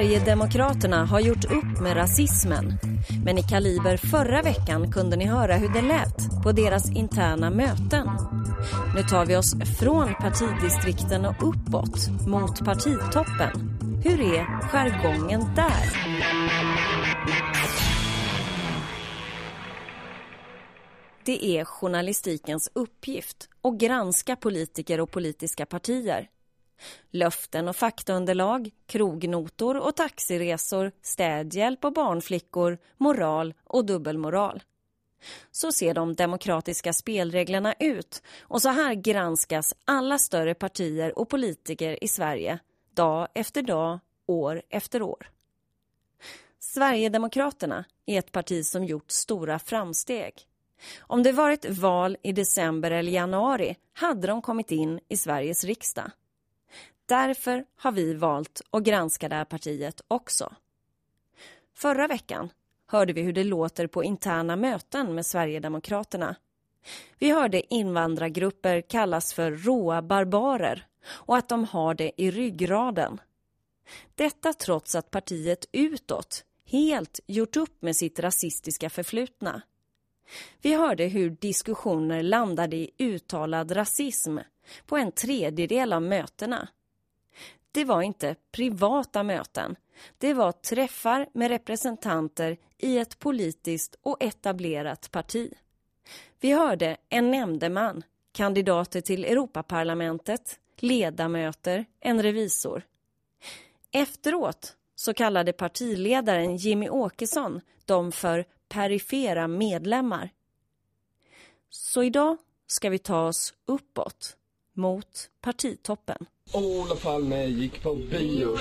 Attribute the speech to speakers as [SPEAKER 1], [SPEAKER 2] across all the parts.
[SPEAKER 1] Sverigedemokraterna har gjort upp med rasismen. Men i Kaliber förra veckan kunde ni höra hur det lät på deras interna möten. Nu tar vi oss från partidistrikten och uppåt mot partitoppen. Hur är jargongen där? Det är journalistikens uppgift att granska politiker och politiska partier. Löften och faktaunderlag, krognotor och taxiresor, städhjälp och barnflickor, moral och dubbelmoral. Så ser de demokratiska spelreglerna ut och så här granskas alla större partier och politiker i Sverige dag efter dag, år efter år. Sverigedemokraterna är ett parti som gjort stora framsteg. Om det varit val i december eller januari hade de kommit in i Sveriges riksdag. Därför har vi valt att granska det här partiet också. Förra veckan hörde vi hur det låter på interna möten med Sverigedemokraterna. Vi hörde invandrargrupper kallas för råa barbarer och att de har det i ryggraden. Detta trots att partiet utåt helt gjort upp med sitt rasistiska förflutna. Vi hörde hur diskussioner landade i uttalad rasism på en tredjedel av mötena. Det var inte privata möten. Det var träffar med representanter i ett politiskt och etablerat parti. Vi hörde en nämndeman, kandidater till Europaparlamentet, ledamöter, en revisor. Efteråt så kallade partiledaren Jimmy Åkesson dem för perifera medlemmar. Så idag ska vi ta oss uppåt mot partitoppen.
[SPEAKER 2] Olof Palme gick på bio.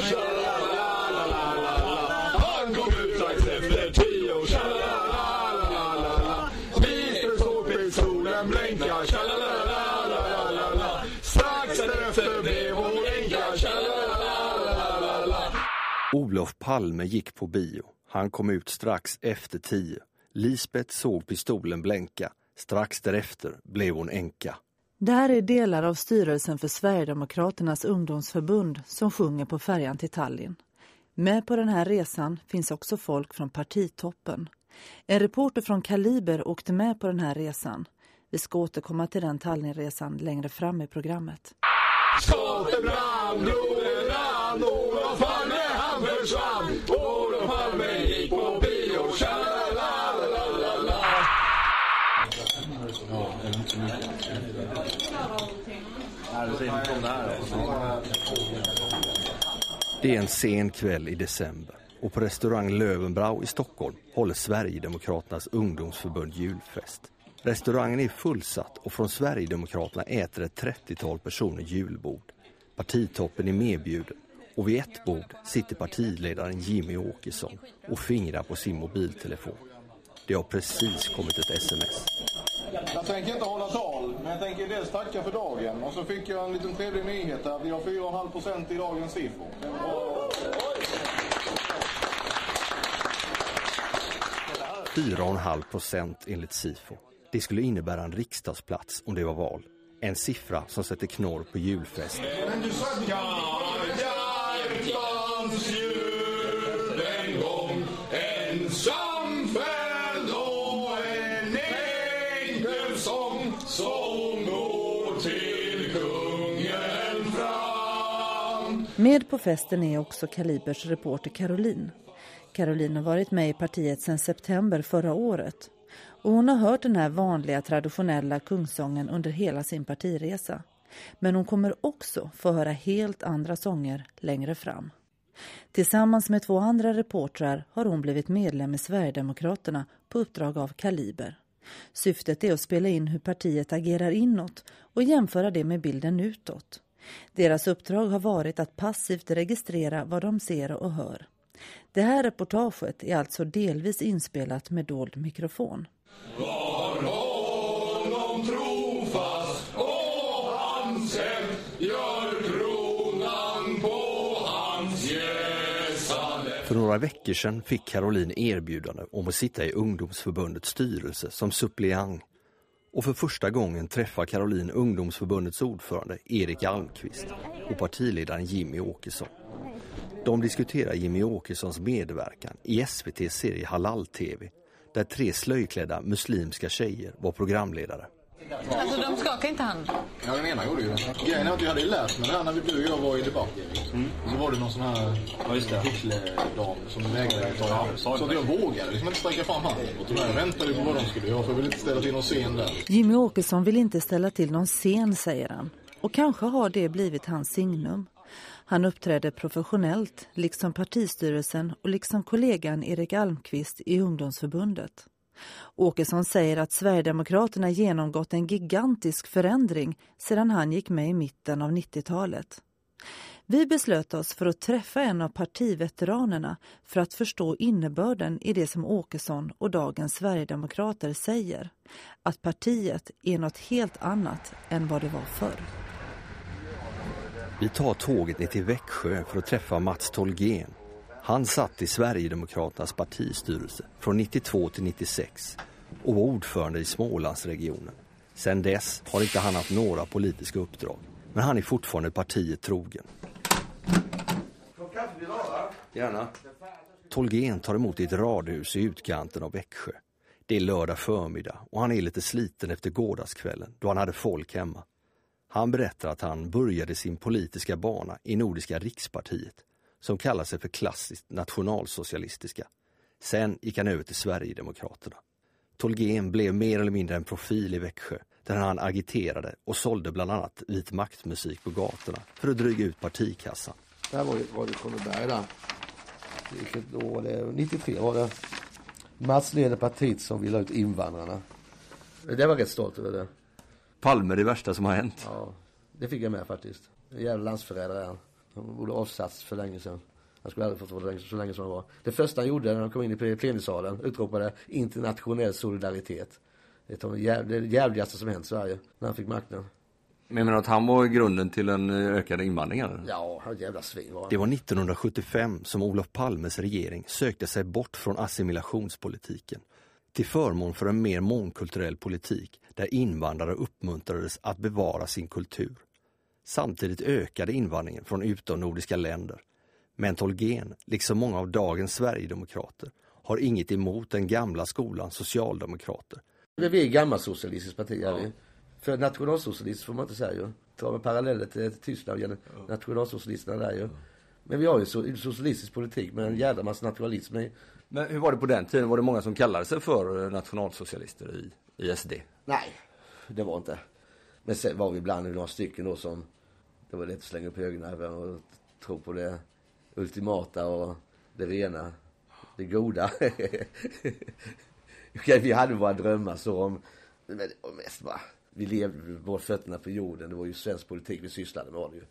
[SPEAKER 2] Han kom ut strax efter tio. Bilen såg i solen blänka. Strax därefter blev hon änka.
[SPEAKER 3] Olof Palme gick på bio. Han kom ut strax efter tio. Lisbeth såg pistolen blänka. Strax därefter blev hon änka.
[SPEAKER 4] Där är delar av styrelsen för Sverigedemokraternas ungdomsförbund som sjunger på färjan till Tallinn. Med på den här resan finns också folk från partitoppen. En reporter från Kaliber åkte med på den här resan. Vi ska återkomma till den Tallinnresan längre fram i programmet.
[SPEAKER 2] Skottet brann, blodet rann, Olof Palme han försvann.
[SPEAKER 3] Det är en sen kväll i december och på restaurang Lövenbrau i Stockholm håller Sverigedemokraternas ungdomsförbund julfest. Restaurangen är fullsatt och från Sverigedemokraterna äter ett 30-tal personer julbord. Partitoppen är medbjuden och vid ett bord sitter partiledaren Jimmy Åkesson och fingrar på sin mobiltelefon. Det har precis kommit ett sms.
[SPEAKER 5] Jag tänker inte hålla tal, men jag tänker dels tacka för dagen. Och så fick jag en liten trevlig nyhet där. Vi har 4,5 procent i dagens SIFO. Bra.
[SPEAKER 3] 4,5 procent enligt Sifo. Det skulle innebära en riksdagsplats om det var val. En siffra som sätter knorr på julfest.
[SPEAKER 2] Men du sa
[SPEAKER 4] Med på festen är också Kalibers reporter Caroline. Caroline har varit med i partiet sedan september förra året. Och hon har hört den här vanliga traditionella kungssången under hela sin partiresa. Men hon kommer också få höra helt andra sånger längre fram. Tillsammans med två andra reportrar har hon blivit medlem i Sverigedemokraterna på uppdrag av Kaliber. Syftet är att spela in hur partiet agerar inåt och jämföra det med bilden utåt. Deras uppdrag har varit att passivt registrera vad de ser och hör. Det här reportaget är alltså delvis inspelat med dold mikrofon.
[SPEAKER 2] Var honom trofast och hans hem Gör kronan på hans gässande
[SPEAKER 3] För några veckor sedan fick Caroline erbjudande om att sitta i ungdomsförbundets styrelse som suppleant. Och för första gången träffar Caroline ungdomsförbundets ordförande Erik Almqvist och partiledaren Jimmy Åkesson. De diskuterar Jimmy Åkessons medverkan i SVTs serie Halal-TV där tre slöjklädda muslimska tjejer var programledare.
[SPEAKER 6] Alltså de skakar inte hand?
[SPEAKER 5] Ja, den ena gjorde ju det. Grejen är att jag hade ju lärt mig det här när vi, du och jag var i debatt, Erik. Mm. Så var det någon sån här
[SPEAKER 7] Ja.
[SPEAKER 5] Hitler-dam som vägrade ta ja, Så att jag vågade liksom inte sträcka fram handen. Och tyvärr väntade på vad de skulle göra för jag ville inte ställa till någon scen där.
[SPEAKER 4] Jimmy Åkesson vill inte ställa till någon scen, säger han. Och kanske har det blivit hans signum. Han uppträder professionellt, liksom partistyrelsen och liksom kollegan Erik Almqvist i ungdomsförbundet. Åkesson säger att Sverigedemokraterna genomgått en gigantisk förändring sedan han gick med i mitten av 90-talet. Vi beslöt oss för att träffa en av partiveteranerna för att förstå innebörden i det som Åkesson och dagens Sverigedemokrater säger. Att partiet är något helt annat än vad det var förr.
[SPEAKER 3] Vi tar tåget ner till Växjö för att träffa Mats Tolgén. Han satt i Sverigedemokraternas partistyrelse från 92 till 96 och var ordförande i Smålandsregionen. Sedan dess har inte han haft några politiska uppdrag, men han är fortfarande partiet trogen. Gärna. Tolgén tar emot i ett radhus i utkanten av Växjö. Det är lördag förmiddag och han är lite sliten efter gårdagskvällen då han hade folk hemma. Han berättar att han började sin politiska bana i Nordiska rikspartiet som kallar sig för klassiskt nationalsocialistiska. Sen gick han över till Sverigedemokraterna. Tolgén blev mer eller mindre en profil i Växjö där han agiterade och sålde bland annat vit maktmusik på gatorna för att dryga ut partikassan.
[SPEAKER 8] Det här var ju var det Kronoberg där. Vilket år var det? 93 var det. Mats leder partiet som vill ha ut invandrarna. Det var rätt stolt över det.
[SPEAKER 3] Palme det värsta som har hänt.
[SPEAKER 8] Ja, det fick jag med faktiskt. En jävla landsförrädare är han. Han borde avsatts för länge sedan. Han skulle aldrig fått vara så länge, som han var. Det första han gjorde när han kom in i plenisalen utropade internationell solidaritet. Det är det jäv- det jävligaste som hänt Sverige när han fick makten.
[SPEAKER 7] Menar att han var grunden till en eh, ökad invandring eller?
[SPEAKER 8] Ja, han jävla svin var han.
[SPEAKER 3] Det var 1975 som Olof Palmes regering sökte sig bort från assimilationspolitiken till förmån för en mer mångkulturell politik där invandrare uppmuntrades att bevara sin kultur. Samtidigt ökade invandringen från utomnordiska länder. Men Tolgén, liksom många av dagens Sverigedemokrater, har inget emot den gamla skolans socialdemokrater.
[SPEAKER 8] Men vi är gammalsocialistiskt parti är vi. För nationalsocialist får man inte säga ju. Tar man paralleller till Tyskland och nationalsocialisterna där ju. Men vi har ju so- socialistisk politik med en jävla massa nationalism i.
[SPEAKER 7] Men hur var det på den tiden? Var det många som kallade sig för eh, nationalsocialister i, i SD?
[SPEAKER 8] Nej, det var inte. Men sen var vi ibland några stycken då som det var lätt att slänga upp högernerven och tro på det ultimata och det rena, det goda. Vi hade våra drömmar så om, men det var mest bara, vi levde med fötterna på jorden. Det var ju svensk politik vi sysslade med var det ju.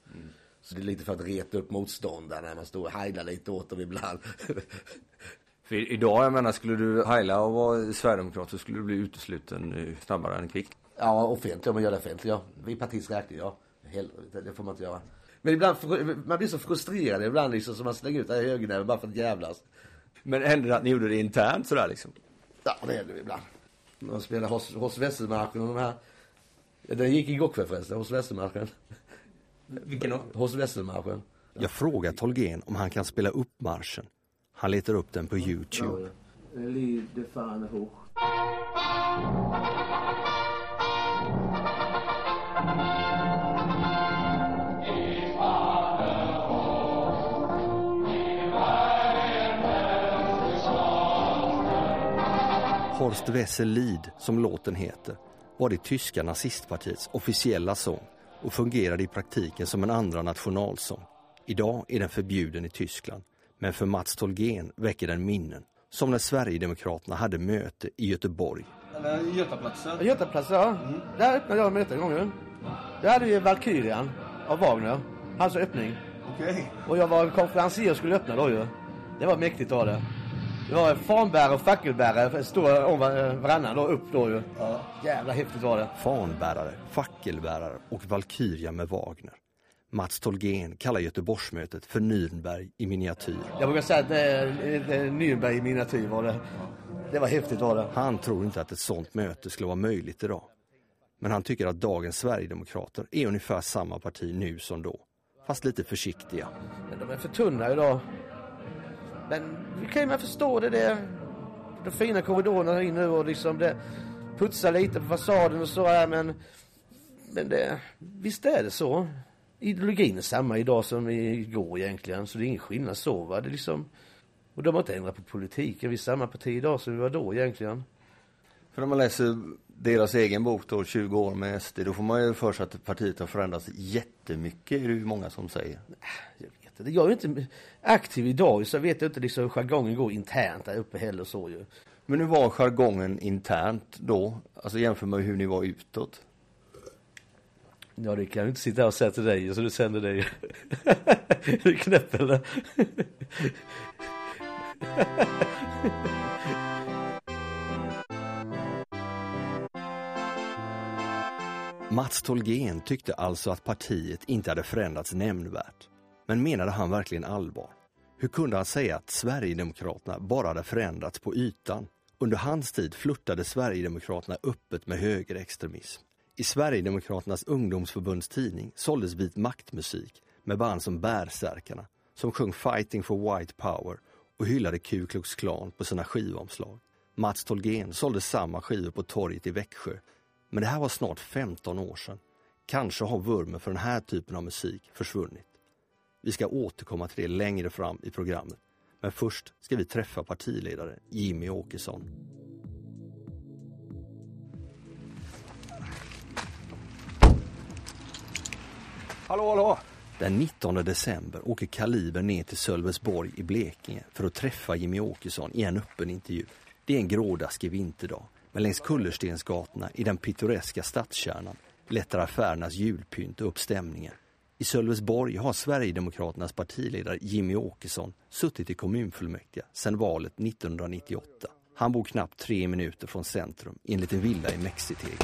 [SPEAKER 8] Så det är lite för att reta upp motståndarna när man står och heilar lite åt dem ibland.
[SPEAKER 7] För idag, jag menar, skulle du heila och vara sverigedemokrat så skulle du bli utesluten eh, snabbare än kvickt.
[SPEAKER 8] Ja, offentligt, om man gör det offentligt, ja. Vi partiets räkning, ja. Helvete, det får man inte göra. Men ibland, man blir så frustrerad ibland liksom så man slänger ut högernäven bara för att jävlas.
[SPEAKER 7] Men hände det att ni gjorde det internt sådär liksom?
[SPEAKER 8] Ja, det händer ju ibland. Man spelar hos, hos Västermarken och de här. Ja, Den gick igår kväll förresten, hos Västermarken.
[SPEAKER 7] Vilken då?
[SPEAKER 8] Hos Västermarken.
[SPEAKER 3] Jag frågar Tolgén om han kan spela upp marschen. Han letar upp den på Youtube.
[SPEAKER 8] Liv de
[SPEAKER 3] Horst Wessel Lied, som låten heter, var det tyska nazistpartiets officiella sång och fungerade i praktiken som en andra nationalsång. Idag är den förbjuden i Tyskland, men för Mats Tolgén väcker den minnen, som när Sverigedemokraterna hade möte i Göteborg.
[SPEAKER 5] Eller Götaplatsen.
[SPEAKER 8] Götaplatsen, ja. Där öppnade jag mötet en gång. Där hade vi Valkyrian av Wagner. Hans öppning.
[SPEAKER 5] Okej.
[SPEAKER 8] Och jag var konferencier och skulle öppna då ju. Det var mäktigt var det. Det var fanbärare och fackelbärare, stod om var- varannan då, upp då ju. Jävla häftigt var det.
[SPEAKER 3] Fanbärare, fackelbärare och Valkyria med Wagner. Mats Tolgén kallar Göteborgsmötet för Nürnberg i miniatyr.
[SPEAKER 8] Jag brukar säga att det är, det är Nürnberg i miniatyr var det. Det var häftigt var det.
[SPEAKER 3] Han tror inte att ett sånt möte skulle vara möjligt idag. Men han tycker att dagens Sverigedemokrater är ungefär samma parti nu som då. fast lite försiktiga.
[SPEAKER 8] De är för tunna idag. Men vi kan ju med förstå det. det de fina korridorerna in nu och liksom det putsar lite på fasaden och så här men men det, visst är det så. Ideologin är samma idag som igår egentligen så det är ingen skillnad så va. Det är liksom och de har inte ändrat på politiken. Vi är samma parti idag som vi var då egentligen.
[SPEAKER 3] För när man läser deras egen bok då, 20 år med SD, då får man ju för sig att partiet har förändrats jättemycket, är det ju många som säger.
[SPEAKER 8] Inte. Jag är inte aktiv idag så jag vet inte liksom hur jargongen går internt där uppe heller så ju.
[SPEAKER 3] Men hur var jargongen internt då? Alltså jämför med hur ni var utåt?
[SPEAKER 8] Ja, det kan jag inte sitta här och säga till dig så du sänder dig. är du knäpp eller?
[SPEAKER 3] Mats Tolgén tyckte alltså att partiet inte hade förändrats nämnvärt. Men menade han verkligen allvar? Hur kunde han säga att Sverigedemokraterna bara hade förändrats på ytan? Under hans tid flörtade Sverigedemokraterna öppet med högerextremism. I Sverigedemokraternas ungdomsförbunds tidning såldes vit maktmusik med band som Bärsärkarna, som sjöng Fighting for White Power och hyllade Ku Klux Klan på sina skivomslag. Mats Tolgén sålde samma skivor på torget i Växjö. Men det här var snart 15 år sedan. Kanske har vurmen för den här typen av musik försvunnit. Vi ska återkomma till det längre fram i programmet. Men först ska vi träffa partiledare Jimmy Åkesson.
[SPEAKER 9] Hallå, hallå!
[SPEAKER 3] Den 19 december åker Kaliber ner till Sölvesborg i Blekinge för att träffa Jimmy Åkesson i en öppen intervju. Det är en grådaskig vinterdag, men längs kullerstensgatorna i den pittoreska stadskärnan lättar affärernas julpynt upp stämningen. I Sölvesborg har Sverigedemokraternas partiledare Jimmy Åkesson suttit i kommunfullmäktige sedan valet 1998. Han bor knappt tre minuter från centrum i en liten villa i Mexiteg.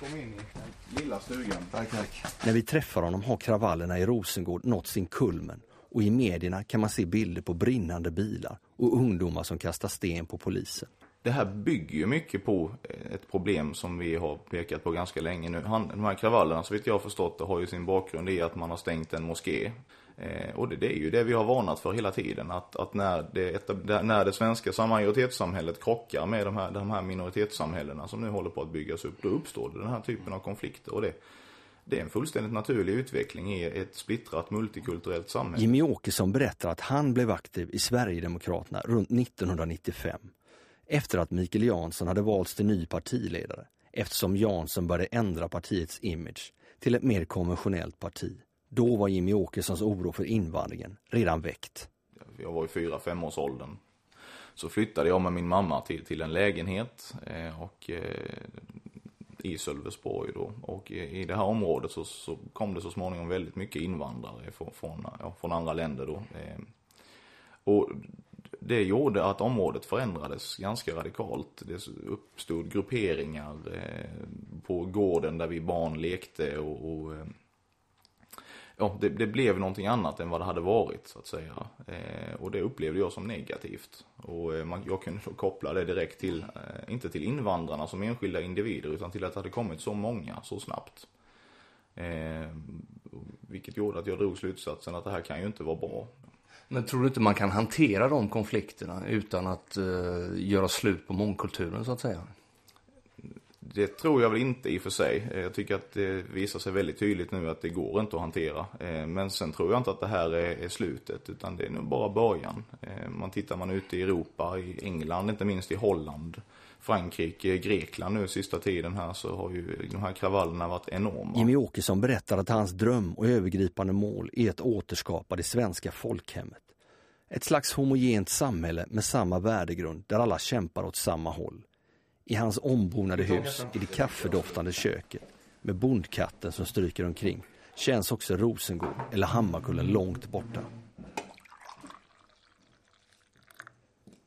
[SPEAKER 5] Kom in i lilla stugan.
[SPEAKER 3] Tack, tack. När vi träffar honom har kravallerna i Rosengård nått sin kulmen och i medierna kan man se bilder på brinnande bilar och ungdomar som kastar sten på polisen.
[SPEAKER 10] Det här bygger ju mycket på eh, ett problem som vi har pekat på ganska länge nu. Han, de här kravallerna, så vitt jag har förstått det, har ju sin bakgrund i att man har stängt en moské. Eh, och det, det, är ju det vi har varnat för hela tiden. Att, att när, det, när det svenska majoritetssamhället krockar med de här, de här minoritetssamhällena som nu håller på att byggas upp, då uppstår det den här typen av konflikter. Och det, det är en fullständigt naturlig utveckling i ett splittrat multikulturellt samhälle.
[SPEAKER 3] Jimmy Åkesson berättar att han blev aktiv i Sverigedemokraterna runt 1995 efter att Mikael Jansson hade valts till ny partiledare eftersom Jansson började ändra partiets image till ett mer konventionellt parti. Då var Jimmy Åkessons oro för invandringen redan väckt.
[SPEAKER 10] Jag var i fyra, fem års åldern. Så flyttade jag med min mamma till, till en lägenhet eh, och, eh, i Sölvesborg då. Och i, i det här området så, så, kom det så småningom väldigt mycket invandrare från, från, ja, från andra länder då. Eh, och det gjorde att området förändrades ganska radikalt. Det uppstod grupperingar eh, på gården där vi barn lekte och, och eh, ja, det, det, blev någonting annat än vad det hade varit så att säga. Eh, och det upplevde jag som negativt. Och eh, man, jag kunde då koppla det direkt till, eh, inte till invandrarna som enskilda individer utan till att det hade kommit så många så snabbt. Eh, vilket gjorde att jag drog slutsatsen att det här kan ju inte vara bra.
[SPEAKER 7] Men tror du inte man kan hantera de konflikterna utan att uh, göra slut på mångkulturen så att säga?
[SPEAKER 10] Det tror jag väl inte i och för sig. Eh, jag tycker att det visar sig väldigt tydligt nu att det går inte att hantera. Eh, men sen tror jag inte att det här är slutet utan det är nog bara början. Man tittar man ute i Europa, i England, inte minst i Holland, Frankrike, Grekland nu sista tiden här så har ju de här kravallerna varit enorma.
[SPEAKER 3] Jimmy Åkesson berättar att hans dröm och övergripande mål är att återskapa det svenska folkhemmet. Ett slags homogent samhälle med samma värdegrund där alla kämpar åt samma håll. I hans ombonade hus, i det kaffedoftande köket, med bondkatten som stryker omkring, känns också Rosengård eller Hammarkullen långt borta.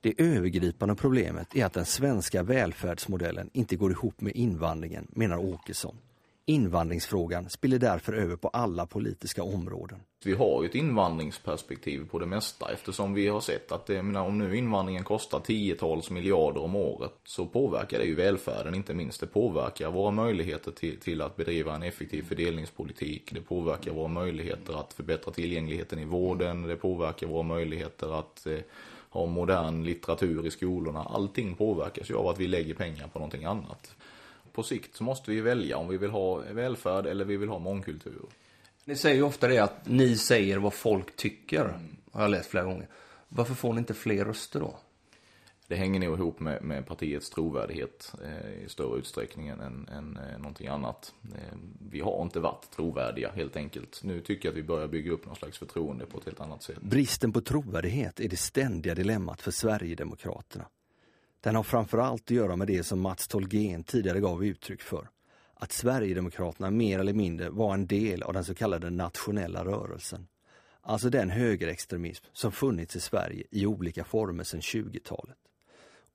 [SPEAKER 3] Det övergripande problemet är att den svenska välfärdsmodellen inte går ihop med invandringen, menar Åkesson. Invandringsfrågan spiller därför över på alla politiska områden.
[SPEAKER 10] Vi har ju ett invandringsperspektiv på det mesta eftersom vi har sett att det, menar, om nu invandringen kostar tiotals miljarder om året så påverkar det ju välfärden inte minst. Det påverkar våra möjligheter till, till att bedriva en effektiv fördelningspolitik. Det påverkar våra möjligheter att förbättra tillgängligheten i vården. Det påverkar våra möjligheter att eh, ha modern litteratur i skolorna. Allting påverkas ju av att vi lägger pengar på någonting annat. På sikt så måste vi välja om vi vill ha välfärd eller vi vill ha mångkultur.
[SPEAKER 11] Ni säger ju ofta det att ni säger vad folk tycker, har jag läst flera gånger. Varför får ni inte fler röster då?
[SPEAKER 10] Det hänger nog ihop med, med partiets trovärdighet eh, i större utsträckning än, än eh, någonting annat. Eh, vi har inte varit trovärdiga helt enkelt. Nu tycker jag att vi börjar bygga upp någon slags förtroende på ett helt annat sätt.
[SPEAKER 3] Bristen på trovärdighet är det ständiga dilemmat för Sverigedemokraterna. Den har framförallt att göra med det som Mats Tolgén tidigare gav uttryck för. Att Sverigedemokraterna mer eller mindre var en del av den så kallade nationella rörelsen. Alltså den högerextremism som funnits i Sverige i olika former sedan 20-talet.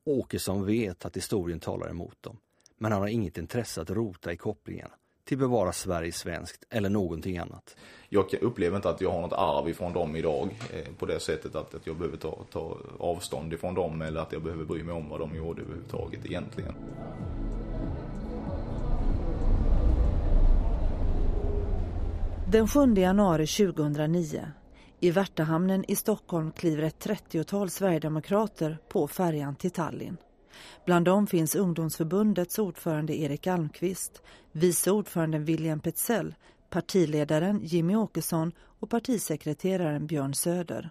[SPEAKER 3] Åkesson vet att historien talar emot dem, men han har inget intresse att rota i kopplingarna till bevara Sverige svenskt eller någonting annat.
[SPEAKER 10] Jag upplever inte att jag har något arv ifrån dem idag eh, på det sättet att, att jag behöver ta, ta avstånd ifrån dem eller att jag behöver bry mig om vad de gjorde överhuvudtaget egentligen.
[SPEAKER 4] Den 7 januari 2009 i Värtahamnen i Stockholm kliver ett 30-tal Sverigedemokrater på färjan till Tallinn. Bland dem finns ungdomsförbundets ordförande Erik Almqvist, vice ordföranden William Petzell, partiledaren Jimmy Åkesson och partisekreteraren Björn Söder.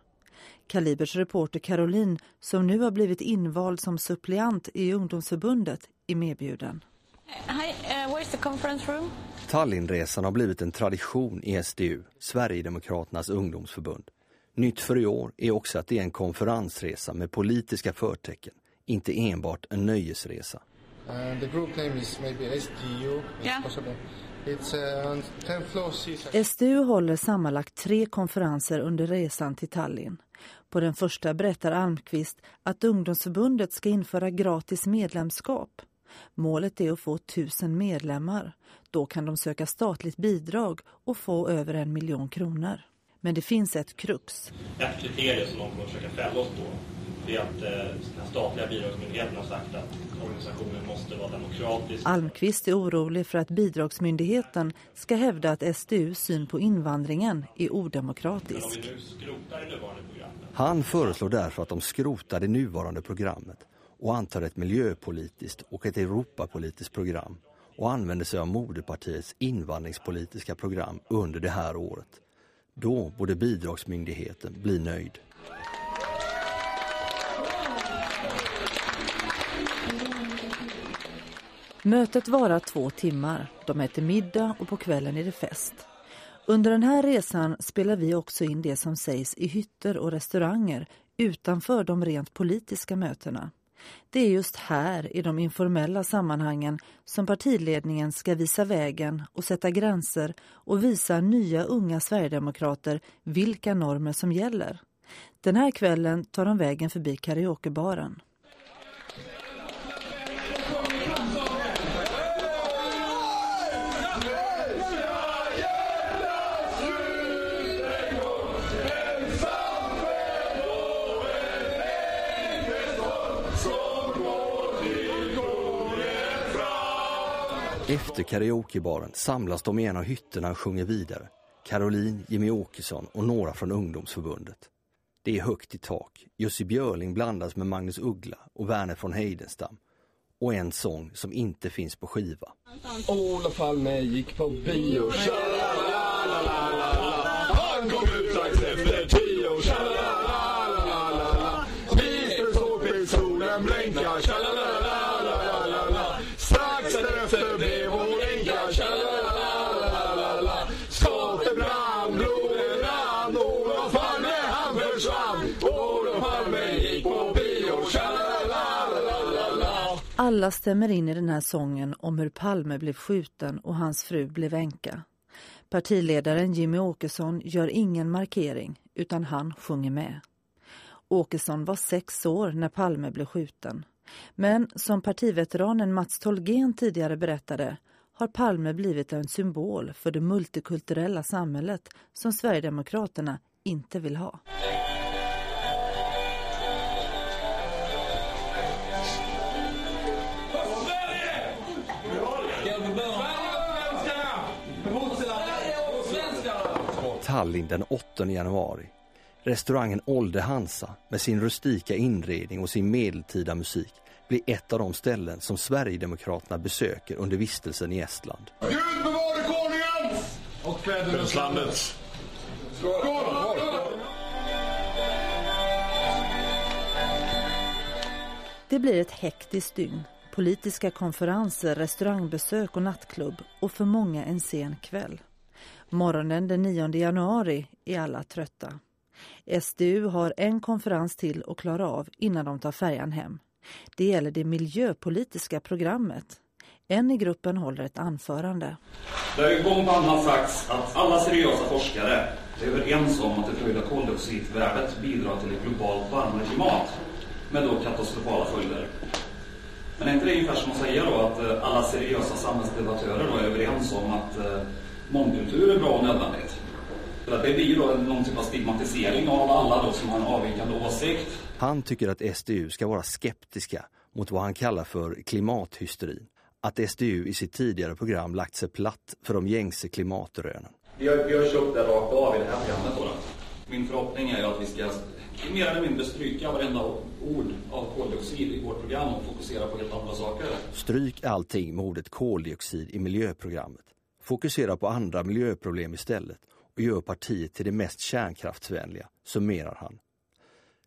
[SPEAKER 4] Kalibers reporter Caroline, som nu har blivit invald som suppleant i ungdomsförbundet, är medbjuden.
[SPEAKER 6] Hi, uh, where's the conference room?
[SPEAKER 3] Tallinnresan har blivit en tradition i SDU, Sverigedemokraternas ungdomsförbund. Nytt för i år är också att det är en konferensresa med politiska förtecken, inte enbart en nöjesresa.
[SPEAKER 12] And the group name is maybe SDU. It's
[SPEAKER 6] Yeah.
[SPEAKER 12] possible. It's uh, on 10 floors. seaside.
[SPEAKER 4] SDU håller sammanlagt tre konferenser under resan till Tallinn. På den första berättar Almqvist att ungdomsförbundet ska införa gratis medlemskap. Målet är att få tusen medlemmar. Då kan de söka statligt bidrag och få över en miljon kronor. Men det finns ett krux.
[SPEAKER 13] Ett kriterium som de kommer att försöka fälla oss på det är att eh, den statliga bidragsmyndigheten har sagt att organisationen måste vara demokratisk.
[SPEAKER 4] Almqvist är orolig för att bidragsmyndigheten ska hävda att SDUs syn på invandringen är odemokratisk.
[SPEAKER 3] Han föreslår därför att de skrotar det nuvarande programmet och antar ett miljöpolitiskt och ett Europapolitiskt program och använder sig av moderpartiets invandringspolitiska program under det här året. Då borde bidragsmyndigheten bli nöjd.
[SPEAKER 4] Mötet varar två timmar. De äter middag och på kvällen är det fest. Under den här resan spelar vi också in det som sägs i hytter och restauranger utanför de rent politiska mötena. Det är just här, i de informella sammanhangen, som partiledningen ska visa vägen och sätta gränser och visa nya unga Sverigedemokrater vilka normer som gäller. Den här kvällen tar de vägen förbi karaokebaren.
[SPEAKER 3] Efter karaokebaren samlas de i en av hytterna och sjunger vidare. Caroline, Jimmy Åkesson och några från ungdomsförbundet. Det är högt i tak. Jussi Björling blandas med Magnus Uggla och Werner von Heidenstam. Och en sång som inte finns på skiva.
[SPEAKER 2] Olof Palme gick på bio. Han kom ut
[SPEAKER 4] Alla stämmer in i den här sången om hur Palme blev skjuten och hans fru blev änka. Partiledaren Jimmy Åkesson gör ingen markering utan han sjunger med. Åkesson var sex år när Palme blev skjuten. Men som partiveteranen Mats Tolgén tidigare berättade har Palme blivit en symbol för det multikulturella samhället som Sverigedemokraterna inte vill ha.
[SPEAKER 3] Tallinn den 8 januari. Restaurangen Olde Hansa med sin rustika inredning och sin medeltida musik blir ett av de ställen som Sverigedemokraterna besöker under vistelsen i Estland.
[SPEAKER 2] Gud bevare konungen!
[SPEAKER 5] Och fäderneslandet.
[SPEAKER 2] Skål!
[SPEAKER 4] Det blir ett hektiskt dygn. Politiska konferenser, restaurangbesök och nattklubb och för många en sen kväll. Morgonen den 9 januari är alla trötta. SDU har en konferens till att klara av innan de tar färjan hem. Det gäller det miljöpolitiska programmet. En i gruppen håller ett anförande.
[SPEAKER 14] Det har ju gång på annan sagts att alla seriösa forskare är överens om att det höjda koldioxidvärdet bidrar till ett globalt varmare klimat med då katastrofala följder. Men är inte det ungefär som att säga då att eh, alla seriösa samhällsdebattörer då är överens om att eh, mångkultur är bra och nödvändigt? För att det blir då någon typ av stigmatisering av alla då som har en avvikande åsikt.
[SPEAKER 3] Han tycker att SDU ska vara skeptiska mot vad han kallar för klimathysterin. Att SDU i sitt tidigare program lagt sig platt för de gängse klimatrönen.
[SPEAKER 14] Vi har, vi har köpt det rakt av i det här programmet då. Min förhoppning är att vi ska mer eller mindre stryka varenda ord av koldioxid i vårt program och fokusera på helt andra saker.
[SPEAKER 3] Stryk allting med ordet koldioxid i miljöprogrammet fokuserar på andra miljöproblem istället och gör partiet till det mest kärnkraftsvänliga, summerar han.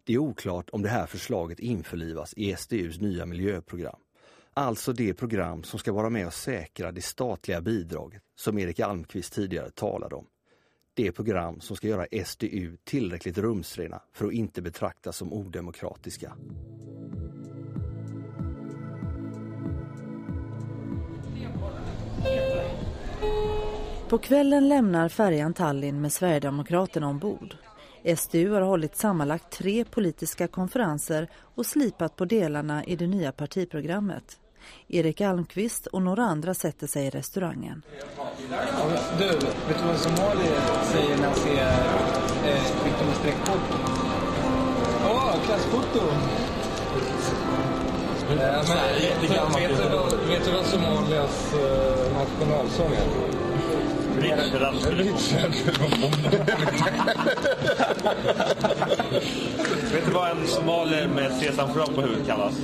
[SPEAKER 3] Det är oklart om det här förslaget införlivas i SDUs nya miljöprogram. Alltså det program som ska vara med och säkra det statliga bidraget som Erik Almqvist tidigare talade om. Det program som ska göra SDU tillräckligt rumsrena för att inte betraktas som odemokratiska.
[SPEAKER 4] På kvällen lämnar färjan Tallinn med Sverigedemokraterna ombord. SDU har hållit sammanlagt tre politiska konferenser och slipat på delarna i det nya partiprogrammet. Erik Almqvist och några andra sätter sig i restaurangen.
[SPEAKER 15] Du, vet du vad Somali säger när han ser eh, streckkod? Åh, oh, klassfoto! Eh, men, vet, vet, du vad, vet du vad Somalias eh, nationalsång är?
[SPEAKER 13] Vet du vad en somalier med sesamfrön på huvudet kallas?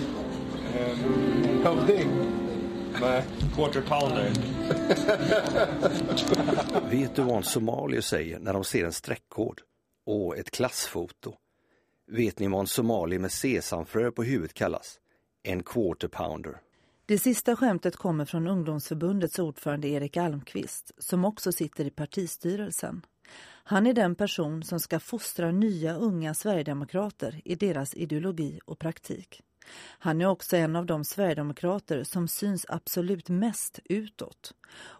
[SPEAKER 5] Hövding?
[SPEAKER 13] Nej. Quarter pounder.
[SPEAKER 3] Vet du vad en somalier säger när de ser en streckkod? Och ett klassfoto. Vet ni vad en somalier med sesamfrö på huvudet kallas? En quarter pounder.
[SPEAKER 4] Det sista skämtet kommer från ungdomsförbundets ordförande Erik Almqvist som också sitter i partistyrelsen. Han är den person som ska fostra nya unga Sverigedemokrater i deras ideologi och praktik. Han är också en av de Sverigedemokrater som syns absolut mest utåt.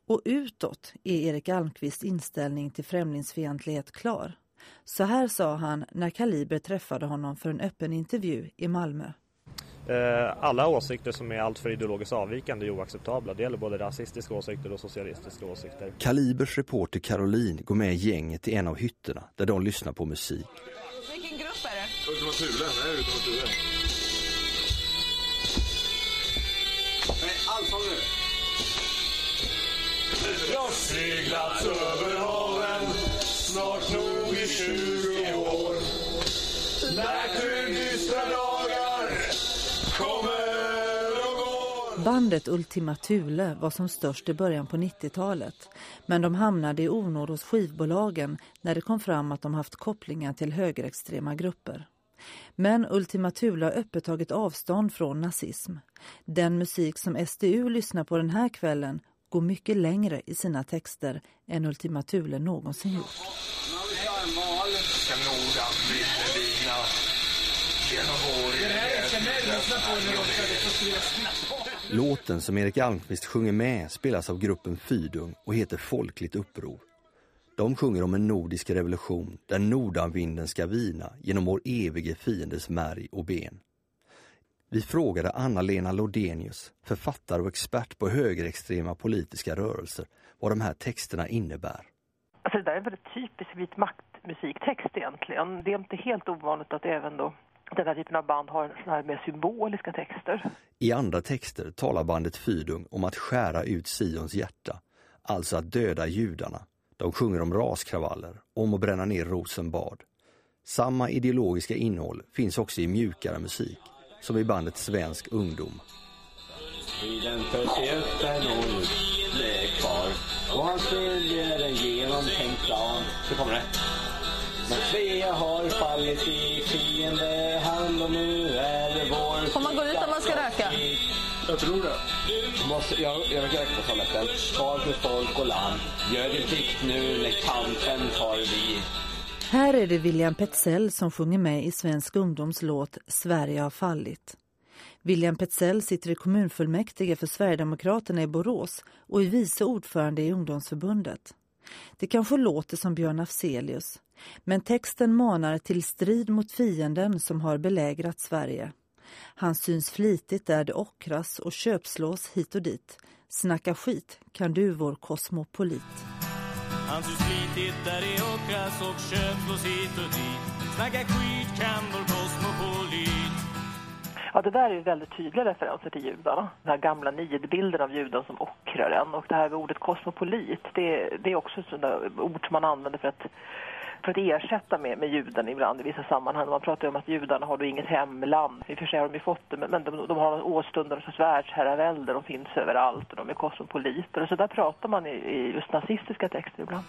[SPEAKER 4] Och utåt är Erik Almqvists inställning till främlingsfientlighet klar. Så här sa han när Kaliber träffade honom för en öppen intervju i Malmö.
[SPEAKER 16] Alla åsikter som är alltför ideologiskt avvikande är oacceptabla. Det gäller både rasistiska åsikter och socialistiska åsikter.
[SPEAKER 3] Kalibers reporter Caroline går med gänget till en av hytterna där de lyssnar på musik.
[SPEAKER 6] Vilken grupp är det?
[SPEAKER 2] Ultima Thule, nej Ultima Thule.
[SPEAKER 5] Nej, allsång nu.
[SPEAKER 2] Jag seglat över haven snart nog i 20 år. När till
[SPEAKER 4] Bandet Ultima Thule var som störst i början på 90-talet men de hamnade i onåd hos skivbolagen när det kom fram att de haft kopplingar till högerextrema grupper. Men Ultima Thule har öppet tagit avstånd från nazism. Den musik som SDU lyssnar på den här kvällen går mycket längre i sina texter än Ultima Thule någonsin gjort.
[SPEAKER 2] Ska
[SPEAKER 3] Låten som Erik Almqvist sjunger med spelas av gruppen Fydung och heter Folkligt uppror. De sjunger om en nordisk revolution där nordanvinden ska vina genom vår evige fiendes märg och ben. Vi frågade Anna-Lena Lodenius, författare och expert på högerextrema politiska rörelser, vad de här texterna innebär.
[SPEAKER 17] Alltså det där är en väldigt typisk vit maktmusiktext egentligen. Det är inte helt ovanligt att även då den här typen av band har såna här mer symboliska texter.
[SPEAKER 3] I andra texter talar bandet Fydung om att skära ut Sions hjärta, alltså att döda judarna. De sjunger om raskravaller, om att bränna ner Rosenbad. Samma ideologiska innehåll finns också i mjukare musik, som i bandet Svensk ungdom.
[SPEAKER 18] Är kvar och han följer en genomtänkt plan. Så kommer det. Svea har fallit i fiende hand och nu är det vår
[SPEAKER 6] Får man gå ut om man ska röka?
[SPEAKER 18] Jag tror det. Måste, jag, jag vill röka på toaletten. Svar för folk och land. Gör din plikt nu när kampen tar vid.
[SPEAKER 4] Här är det William Petzell som sjunger med i Svensk ungdoms låt Sverige har fallit. William Petzell sitter i kommunfullmäktige för Sverigedemokraterna i Borås och är vice ordförande i ungdomsförbundet. Det kanske låter som Björn Afzelius, men texten manar till strid mot fienden som har belägrat Sverige. Han syns flitigt där det ockras och köpslås hit och dit. Snacka skit kan du vår kosmopolit.
[SPEAKER 19] Han syns flitigt där det ockras och köpslås hit och dit. Snacka skit kan vår kosmopolit.
[SPEAKER 17] Ja, det där är ju väldigt tydliga referenser till judarna. Den här gamla nidbilden av juden som ockraren. Och det här med ordet kosmopolit, det, det är också ett sådant ord som man använder för att, för att ersätta med, med juden ibland i vissa sammanhang. Man pratar ju om att judarna har då inget hemland. I och för sig har de ju fått det, men, men de, de har åstunden och världsherravälde. De finns överallt och de är kosmopoliter. Och så där pratar man i, i just nazistiska texter ibland.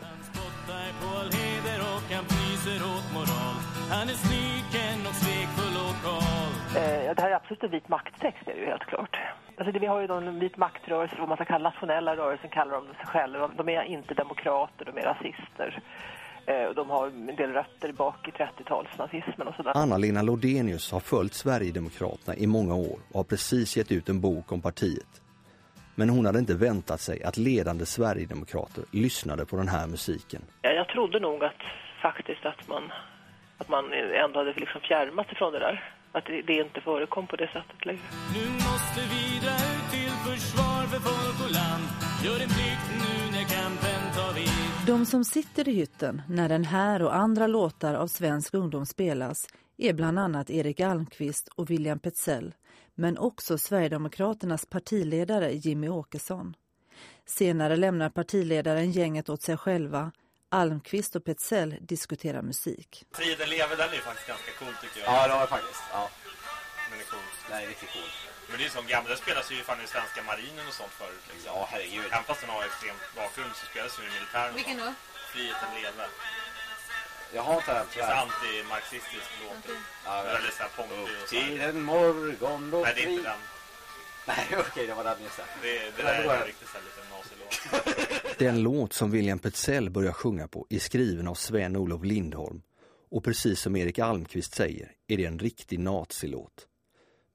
[SPEAKER 19] han är snyken och svekfull och kall
[SPEAKER 17] Eh, det här är absolut en vit makttext, är det ju helt klart. Alltså det, vi har ju då en vit maktrörelse, vad man ska kalla nationella rörelsen, kallar de sig själva. De är inte demokrater, de är rasister. Eh, och de har en del rötter bak i 30-talsnazismen och sådär.
[SPEAKER 3] Anna-Lena Lodenius har följt Sverigedemokraterna i många år och har precis gett ut en bok om partiet. Men hon hade inte väntat sig att ledande Sverigedemokrater lyssnade på den här musiken.
[SPEAKER 17] Ja, jag trodde nog att faktiskt att man, att man ändå hade liksom fjärmat sig från det där. Att det, inte förekom på det sättet längre.
[SPEAKER 19] Nu måste vi dra ut till försvar för folk och land. Gör din plikt nu när kampen tar vid.
[SPEAKER 4] De som sitter i hytten när den här och andra låtar av svensk ungdom spelas är bland annat Erik Almqvist och William Petzell, men också Sverigedemokraternas partiledare Jimmy Åkesson. Senare lämnar partiledaren gänget åt sig själva. Almqvist och Petzell diskuterar musik.
[SPEAKER 20] Friden lever, den är ju faktiskt ganska cool tycker jag.
[SPEAKER 18] Ja, det var faktiskt. Ja.
[SPEAKER 20] Den är cool.
[SPEAKER 18] Den är riktigt cool.
[SPEAKER 20] Men det är som gamla, spelas ju fan i svenska marinen och sånt förut. Liksom.
[SPEAKER 18] Ja, herregud.
[SPEAKER 20] Även fast den har extrem bakgrund så spelas den i militären.
[SPEAKER 6] Vilken då?
[SPEAKER 20] Friheten lever.
[SPEAKER 18] Jag har inte den
[SPEAKER 20] Det är anti-marxistisk låt.
[SPEAKER 18] Ja,
[SPEAKER 20] Eller såhär Pompey och så
[SPEAKER 18] Till
[SPEAKER 20] här.
[SPEAKER 18] en morgon då
[SPEAKER 20] Nej, det är inte den.
[SPEAKER 18] Nej, okej, det var den just
[SPEAKER 20] Det, det där är en riktigt så här liten nazilåt.
[SPEAKER 3] Den låt som William Petzell börjar sjunga på är skriven av Sven-Olof Lindholm. Och precis som Erik Almqvist säger är det en riktig nazilåt.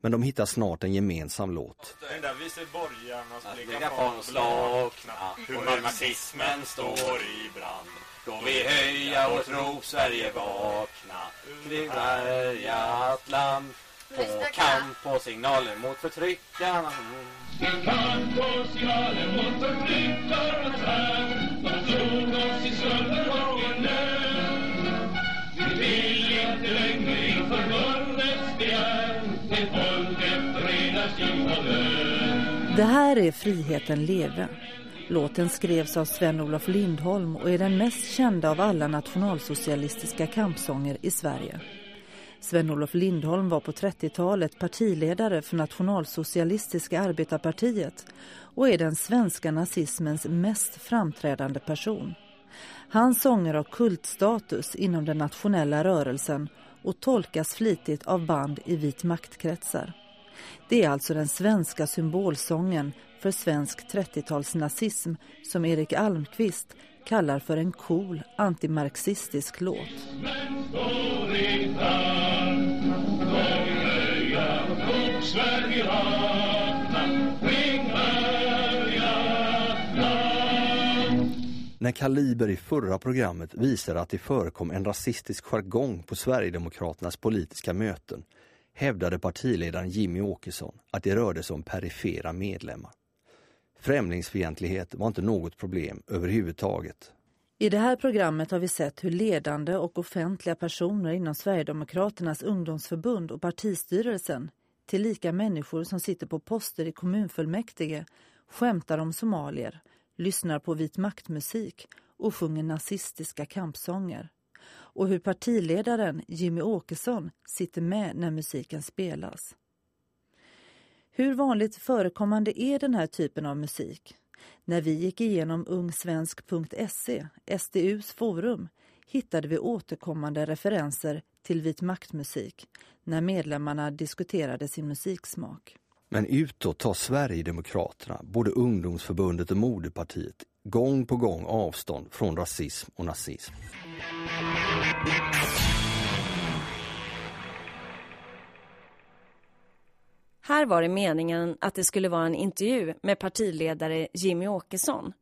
[SPEAKER 3] Men de hittar snart en gemensam låt.
[SPEAKER 20] Den där visar borgarnas blickar oss
[SPEAKER 18] slockna.
[SPEAKER 20] Hur marxismen står i brand.
[SPEAKER 18] Då vi höja vårt rop Sverige vakna Kring vargat land På kamp och signaler mot förtryckarna
[SPEAKER 2] En kamp och signaler mot förtryckarnas här De slog oss i nöd. Vi vill inte längre i förbundets begär Till folket redas och död
[SPEAKER 4] Det här är Friheten leve. Låten skrevs av Sven-Olof Lindholm och är den mest kända av alla nationalsocialistiska kampsånger i Sverige. Sven-Olof Lindholm var på 30-talet partiledare för Nationalsocialistiska arbetarpartiet och är den svenska nazismens mest framträdande person. Hans sånger har kultstatus inom den nationella rörelsen och tolkas flitigt av band i vit maktkretsar. Det är alltså den svenska symbolsången för svensk 30-talsnazism som Erik Almqvist kallar för en cool antimarxistisk låt.
[SPEAKER 3] När Kaliber i förra programmet visade att det förekom en rasistisk jargong på Sverigedemokraternas politiska möten hävdade partiledaren Jimmy Åkesson att det rörde sig om perifera medlemmar. Främlingsfientlighet var inte något problem överhuvudtaget.
[SPEAKER 4] I det här programmet har vi sett hur ledande och offentliga personer inom Sverigedemokraternas ungdomsförbund och partistyrelsen, tillika människor som sitter på poster i kommunfullmäktige, skämtar om somalier, lyssnar på vit maktmusik och sjunger nazistiska kampsånger. Och hur partiledaren Jimmy Åkesson sitter med när musiken spelas. Hur vanligt förekommande är den här typen av musik? När vi gick igenom ungsvensk.se, SDUs forum, hittade vi återkommande referenser till vit maktmusik när medlemmarna diskuterade sin musiksmak.
[SPEAKER 3] Men utåt tar Sverigedemokraterna, både ungdomsförbundet och moderpartiet, gång på gång avstånd från rasism och nazism.
[SPEAKER 1] Här var det meningen att det skulle vara en intervju med partiledare Jimmy Åkesson.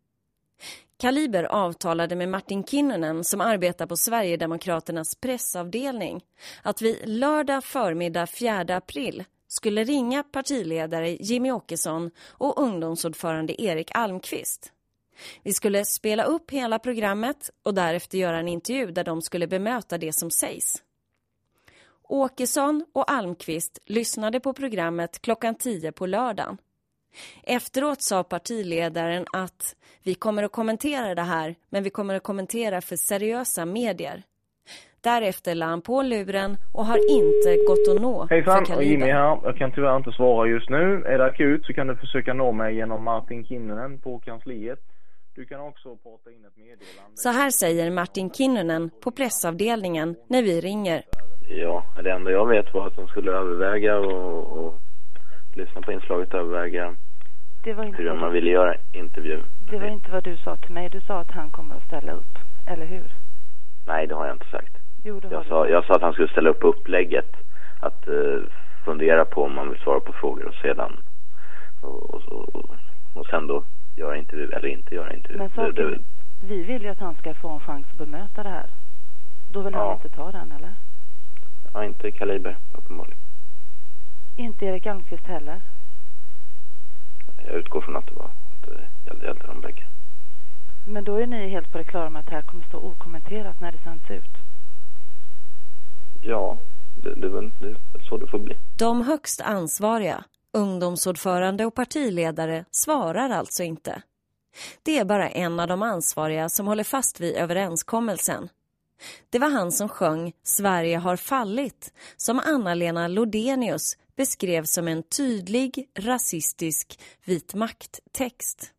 [SPEAKER 1] Kaliber avtalade med Martin Kinnunen som arbetar på Sverigedemokraternas pressavdelning att vi lördag förmiddag 4 april skulle ringa partiledare Jimmy Åkesson och ungdomsordförande Erik Almqvist. Vi skulle spela upp hela programmet och därefter göra en intervju där de skulle bemöta det som sägs. Åkesson och Almqvist lyssnade på programmet klockan 10 på lördagen. Efteråt sa partiledaren att vi kommer att kommentera det här men vi kommer att kommentera för seriösa medier. Därefter la han på luren och har inte gått att nå
[SPEAKER 21] Hejsan,
[SPEAKER 1] för
[SPEAKER 21] Jimmy här. Jag kan tyvärr inte svara just nu. Är det akut så kan du försöka nå mig genom Martin Kinnunen på kansliet. Du kan också prata in ett meddelande.
[SPEAKER 1] Så här säger Martin Kinnunen på pressavdelningen när vi ringer.
[SPEAKER 22] Ja, det enda jag vet var att de skulle överväga och, och lyssna på inslaget och överväga
[SPEAKER 17] Det var inte,
[SPEAKER 22] hur man ville göra intervju.
[SPEAKER 17] det var inte vad du sa till mig. Du sa att han kommer att ställa upp, eller hur?
[SPEAKER 22] Nej, det har jag inte sagt.
[SPEAKER 17] Jo, det
[SPEAKER 22] Jag sa, jag sa att han skulle ställa upp upplägget. Att eh, fundera på om man vill svara på frågor och sedan och, och, och, och sen då göra intervju eller inte göra intervju.
[SPEAKER 17] Men
[SPEAKER 22] Det-
[SPEAKER 17] saken,
[SPEAKER 22] det-
[SPEAKER 17] vi vill ju att han ska få en chans att bemöta det här. Då vill han
[SPEAKER 22] Ja.
[SPEAKER 17] inte ta den, eller?
[SPEAKER 22] Ja, inte kaliber uppenbarligen.
[SPEAKER 17] Inte Erik Almqvist heller.
[SPEAKER 22] Jag utgår från att det var att det gällde, gällde de bägge.
[SPEAKER 17] Men då är ni helt på det klara med att det här kommer stå okommenterat när det sänds ut.
[SPEAKER 22] Ja, det, det, är väl- det är så det får bli.
[SPEAKER 1] De högst ansvariga, ungdomsordförande och partiledare, svarar alltså inte. Det är bara en av de ansvariga som håller fast vid överenskommelsen. Det var han som sjöng Sverige har fallit, som Anna-Lena Lodenius beskrev som en tydlig rasistisk vit makttext.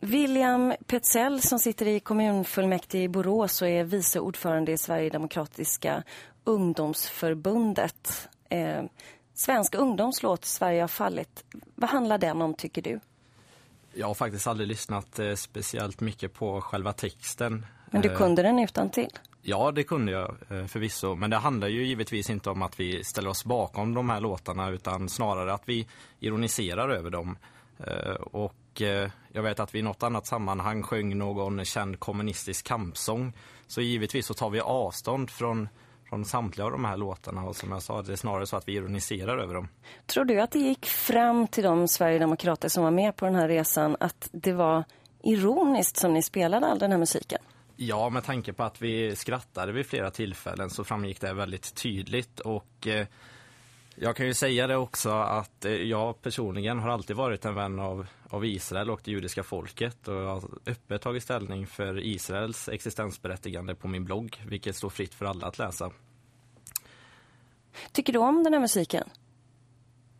[SPEAKER 1] William Petzell som sitter i kommunfullmäktige i Borås och är vice ordförande i Sverigedemokratiska ungdomsförbundet. Eh, Svensk ungdomslåt Sverige har fallit. Vad handlar den om tycker du?
[SPEAKER 23] Jag har faktiskt aldrig lyssnat eh, speciellt mycket på själva texten.
[SPEAKER 1] Men du
[SPEAKER 23] Eh,
[SPEAKER 1] kunde den utan till.
[SPEAKER 23] Ja, det kunde jag eh, förvisso. Men det handlar ju givetvis inte om att vi ställer oss bakom de här låtarna utan snarare att vi ironiserar över dem. Eh, Och jag vet att vi i något annat sammanhang sjöng någon känd kommunistisk kampsång. Så givetvis så tar vi avstånd från, från samtliga av de här låtarna och som jag sa, det är snarare så att vi ironiserar över dem.
[SPEAKER 1] Tror du att det gick fram till de Sverigedemokrater som var med på den här resan att det var ironiskt som ni spelade all den här musiken?
[SPEAKER 23] Ja, med tanke på att vi skrattade vid flera tillfällen så framgick det väldigt tydligt och eh, jag kan ju säga det också att eh, jag personligen har alltid varit en vän av, av Israel och det judiska folket och jag har öppet tagit ställning för Israels existensberättigande på min blogg, vilket står fritt för alla att läsa.
[SPEAKER 1] Tycker du om den här musiken?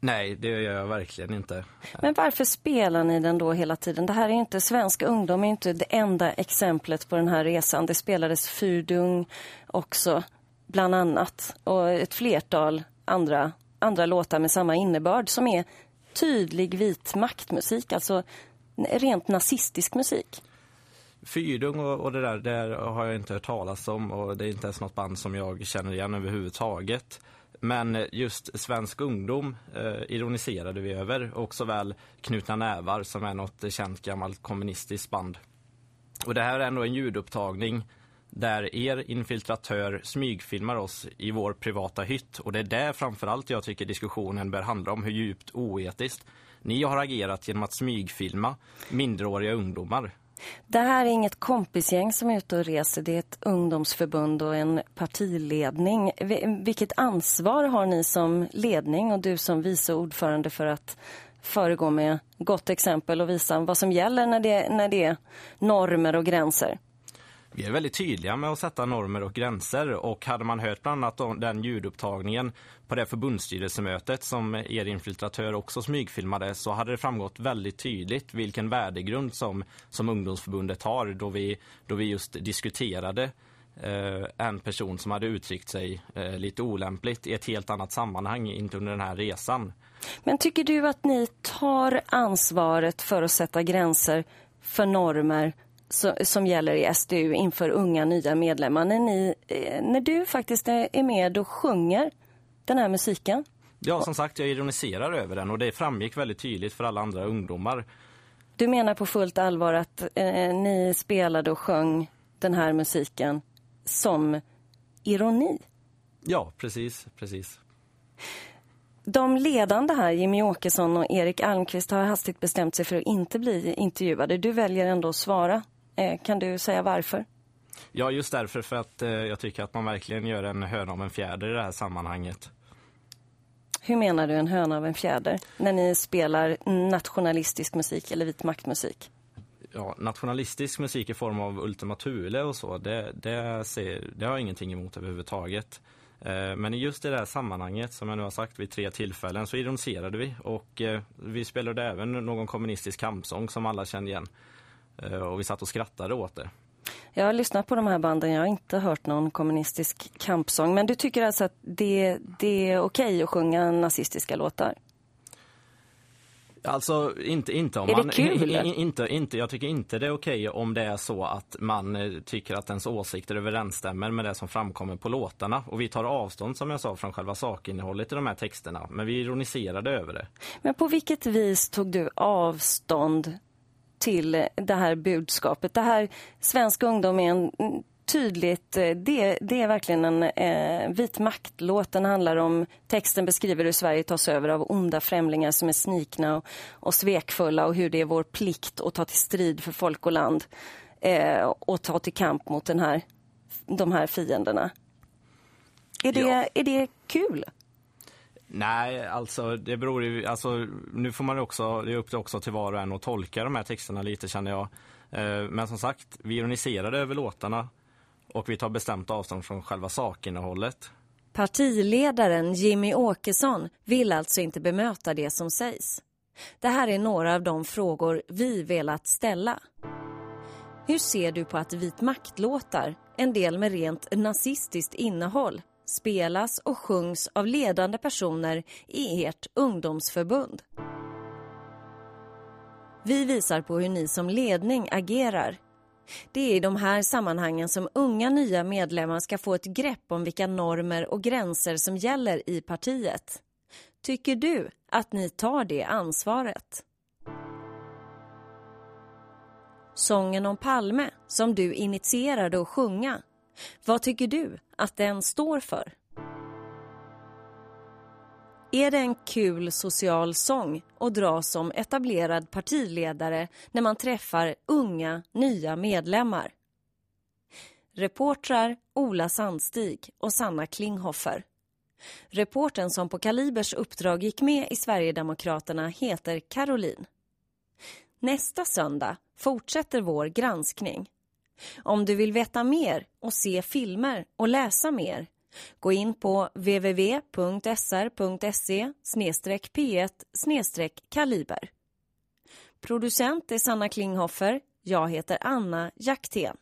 [SPEAKER 23] Nej, det gör jag verkligen inte.
[SPEAKER 1] Men varför spelar ni den då hela tiden? Det här är inte, svensk ungdom är inte det enda exemplet på den här resan. Det spelades Furdung också, bland annat. Och ett flertal andra, andra låtar med samma innebörd som är tydlig vit maktmusik, alltså rent nazistisk musik.
[SPEAKER 23] Fyrdung och, och det där, där har jag inte hört talas om och det är inte ens något band som jag känner igen överhuvudtaget. Men just svensk ungdom eh, ironiserade vi över och såväl Knutna nävar som är något känt gammalt kommunistiskt band. Och det här är ändå en ljudupptagning där er infiltratör smygfilmar oss i vår privata hytt. Och det är där framförallt jag tycker diskussionen bör handla om hur djupt oetiskt. Ni har agerat genom att smygfilma minderåriga ungdomar.
[SPEAKER 1] Det här är inget kompisgäng som är ute och reser. Det är ett ungdomsförbund och en partiledning. Vilket ansvar har ni som ledning och du som vice ordförande för att föregå med gott exempel och visa vad som gäller när det, när det är normer och gränser?
[SPEAKER 23] Vi är väldigt tydliga med att sätta normer och gränser och hade man hört bland annat den ljudupptagningen på det förbundsstyrelsemötet som er infiltratör också smygfilmade så hade det framgått väldigt tydligt vilken värdegrund som, som ungdomsförbundet har då vi, då vi just diskuterade eh, en person som hade uttryckt sig eh, lite olämpligt i ett helt annat sammanhang, inte under den här resan.
[SPEAKER 1] Men tycker du att ni tar ansvaret för att sätta gränser för normer som gäller i SDU inför unga nya medlemmar när, ni, eh, när du faktiskt är med och sjunger den här musiken?
[SPEAKER 23] Ja, som sagt, jag ironiserar över den och det framgick väldigt tydligt för alla andra ungdomar.
[SPEAKER 1] Du menar på fullt allvar att eh, ni spelade och sjöng den här musiken som ironi?
[SPEAKER 23] Ja, precis, precis.
[SPEAKER 1] De ledande här, Jimmy Åkesson och Erik Almqvist, har hastigt bestämt sig för att inte bli intervjuade. Du väljer ändå att svara. Eh, kan du säga varför?
[SPEAKER 23] Ja, just därför för att eh, jag tycker att man verkligen gör en höna av en fjäder i det här sammanhanget.
[SPEAKER 1] Hur menar du en höna av en fjäder när ni spelar nationalistisk musik eller vit maktmusik?
[SPEAKER 23] Ja, nationalistisk musik i form av Ultima Thule och så, det, det, ser, det har jag ingenting emot överhuvudtaget. Eh, men just i det här sammanhanget, som jag nu har sagt vid tre tillfällen, så ironiserade vi. Och vi spelade även någon kommunistisk kampsång som alla kände igen. Eh, och vi satt och skrattade åt det.
[SPEAKER 1] Jag har lyssnat på de här banden, jag har inte hört någon kommunistisk kampsång. Men du tycker alltså att det, det är okej att sjunga nazistiska låtar?
[SPEAKER 23] Alltså inte, inte om
[SPEAKER 1] är
[SPEAKER 23] man...
[SPEAKER 1] kul?
[SPEAKER 23] Inte, inte, jag tycker inte det är okej om det är så att man eh, tycker att ens åsikter överensstämmer med det som framkommer på låtarna. Och vi tar avstånd som jag sa från själva sakinnehållet i de här texterna. Men vi ironiserade över det.
[SPEAKER 1] Men på vilket vis tog du avstånd till det här budskapet. Det här svensk ungdom är en tydligt, eh, det, det är verkligen en eh, vit maktlåt. Den handlar om, texten beskriver hur Sverige tas över av onda främlingar som är snikna och, och svekfulla och hur det är vår plikt att ta till strid för folk och land eh, och ta till kamp mot den här, de här fienderna. Är det, ja. är det kul?
[SPEAKER 23] Nej, alltså det beror ju, alltså nu får man också, det är upp till också till var och en att tolka de här texterna lite känner jag. Eh, men som sagt, vi ironiserade över låtarna och vi tar bestämt avstånd från själva sakinnehållet.
[SPEAKER 1] Partiledaren Jimmy Åkesson vill alltså inte bemöta det som sägs. Det här är några av de frågor vi velat ställa. Hur ser du på att vit maktlåtar, en del med rent nazistiskt innehåll, spelas och sjungs av ledande personer i ert ungdomsförbund. Vi visar på hur ni som ledning agerar. Det är i de här sammanhangen som unga nya medlemmar ska få ett grepp om vilka normer och gränser som gäller i partiet. Tycker du att ni tar det ansvaret? Sången om Palme, som du initierade att sjunga, vad tycker du att den står för? Är det en kul social sång att dra som etablerad partiledare när man träffar unga, nya medlemmar? Reportrar Ola Sandstig och Sanna Klinghoffer. Reporten som på Kalibers uppdrag gick med i Sverigedemokraterna heter Caroline. Nästa söndag fortsätter vår granskning. Om du vill veta mer och se filmer och läsa mer gå in på www.sr.se p1 kaliber. Producent är Sanna Klinghoffer. Jag heter Anna Jaktén.